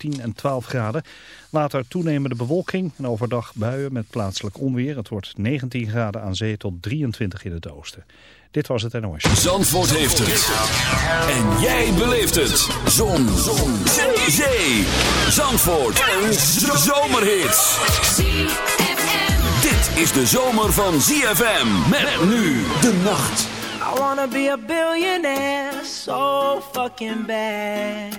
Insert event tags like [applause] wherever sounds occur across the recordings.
10 en 12 graden. Later toenemende bewolking en overdag buien met plaatselijk onweer. Het wordt 19 graden aan zee tot 23 in het oosten. Dit was het NOS. Zandvoort heeft het. En jij beleeft het. Zon. Zon. Zee. Zee. Zandvoort. Een zomerhit. Dit is de zomer van ZFM. Met nu de nacht. I wanna be a billionaire, so fucking bad.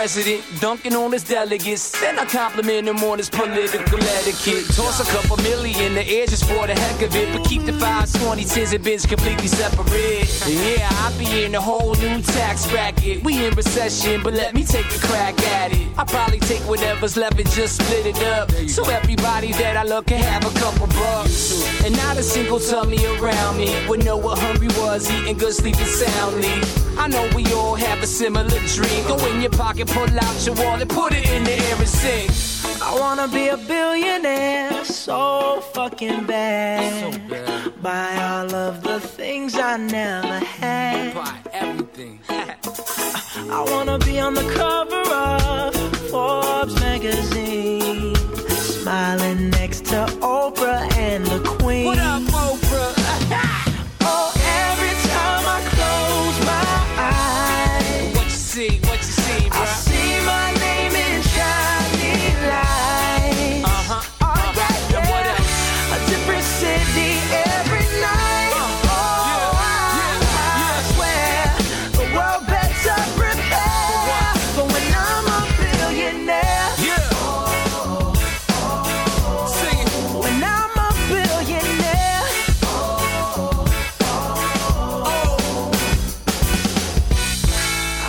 president, dunking on his delegates. Then I compliment him on his political etiquette. Toss a couple million the air just for the heck of it. But keep the fives, 20, and bins completely separate. Yeah, I'll be in a whole new tax bracket. We in recession, but let me take a crack at it. I'll probably take whatever's left and just split it up. So everybody that I love can have a couple bucks. And not a single tummy around me would know what hungry was, eating good, sleeping soundly. I know we all have a similar dream. Go in your pocket, pull out your wallet, put it in the air and sing. I wanna be a billionaire so fucking bad. Buy all of the things I never had. Buy everything. [laughs] I wanna be on the cover of Forbes magazine, smiling next to Oprah and the Queen. what up,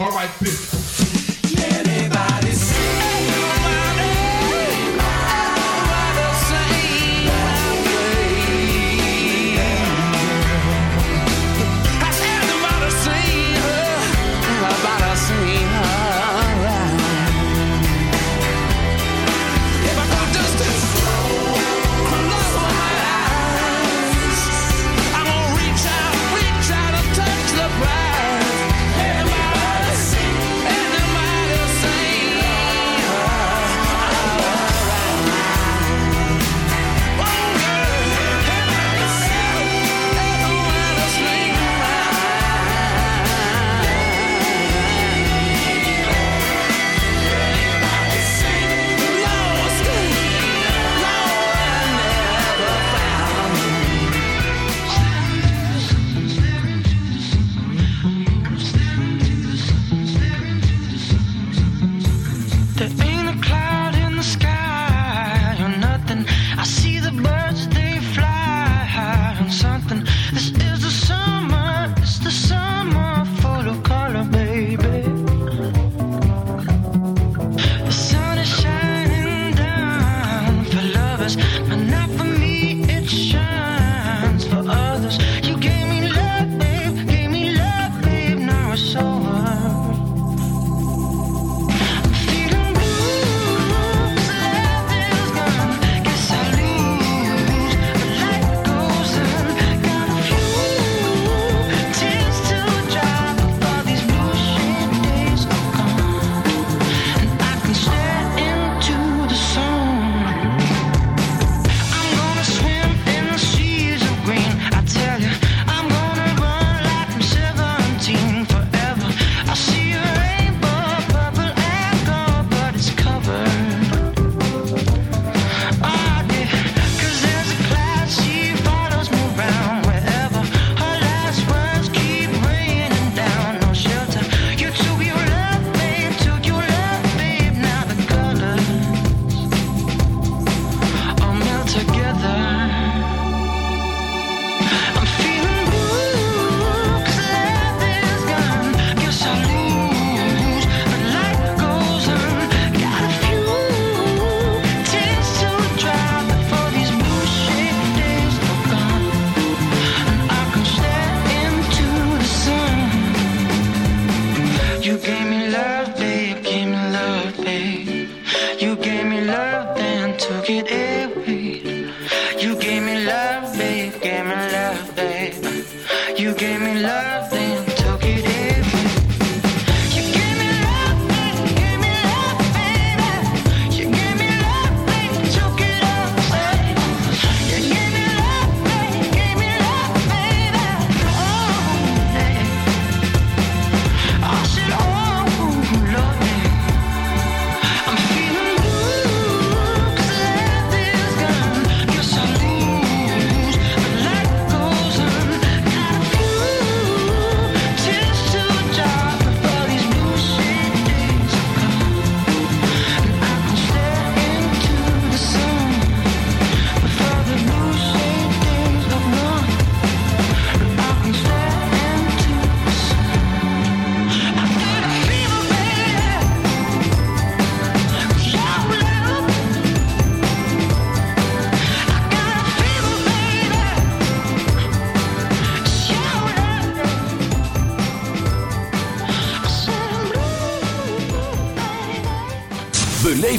All right, bitch.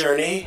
Journey.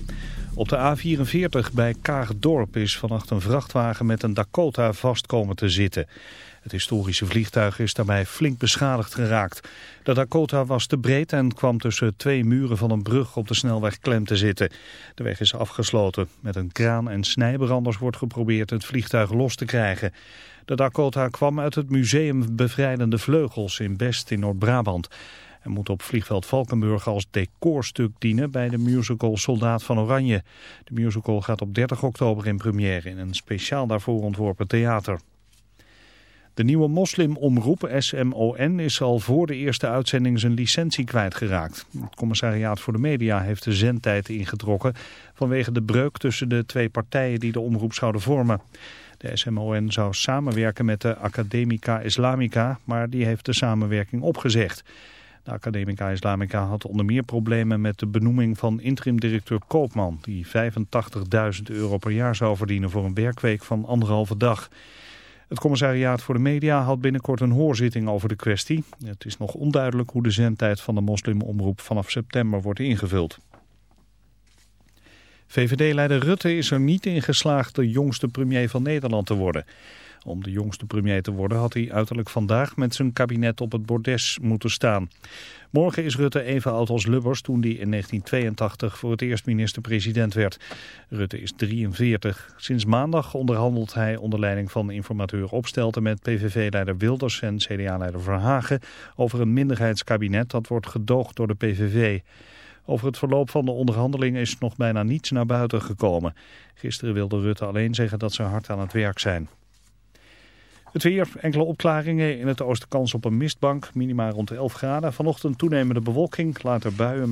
Op de A44 bij Kaagdorp is vannacht een vrachtwagen met een Dakota vast komen te zitten. Het historische vliegtuig is daarbij flink beschadigd geraakt. De Dakota was te breed en kwam tussen twee muren van een brug op de snelweg klem te zitten. De weg is afgesloten. Met een kraan en snijbranders wordt geprobeerd het vliegtuig los te krijgen. De Dakota kwam uit het museum Bevrijdende Vleugels in Best in Noord-Brabant. En moet op vliegveld Valkenburg als decorstuk dienen bij de musical Soldaat van Oranje. De musical gaat op 30 oktober in première in een speciaal daarvoor ontworpen theater. De nieuwe moslimomroep SMON is al voor de eerste uitzending zijn licentie kwijtgeraakt. Het commissariaat voor de media heeft de zendtijd ingetrokken vanwege de breuk tussen de twee partijen die de omroep zouden vormen. De SMON zou samenwerken met de Academica Islamica, maar die heeft de samenwerking opgezegd. De Academica Islamica had onder meer problemen met de benoeming van interim-directeur Koopman, die 85.000 euro per jaar zou verdienen voor een werkweek van anderhalve dag. Het commissariaat voor de media had binnenkort een hoorzitting over de kwestie. Het is nog onduidelijk hoe de zendtijd van de moslimomroep vanaf september wordt ingevuld. VVD-leider Rutte is er niet in geslaagd de jongste premier van Nederland te worden. Om de jongste premier te worden had hij uiterlijk vandaag met zijn kabinet op het bordes moeten staan. Morgen is Rutte even oud als Lubbers toen hij in 1982 voor het eerst minister-president werd. Rutte is 43. Sinds maandag onderhandelt hij onder leiding van informateur Opstelten met PVV-leider Wilders en CDA-leider Verhagen over een minderheidskabinet dat wordt gedoogd door de PVV. Over het verloop van de onderhandelingen is nog bijna niets naar buiten gekomen. Gisteren wilde Rutte alleen zeggen dat ze hard aan het werk zijn. Het weer, enkele opklaringen. In het oosten kans op een mistbank, minima rond 11 graden. Vanochtend toenemende bewolking, later buien.